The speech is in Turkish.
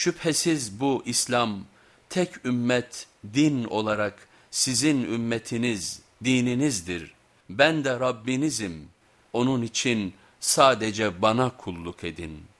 Şüphesiz bu İslam tek ümmet din olarak sizin ümmetiniz, dininizdir. Ben de Rabbinizim. Onun için sadece bana kulluk edin.''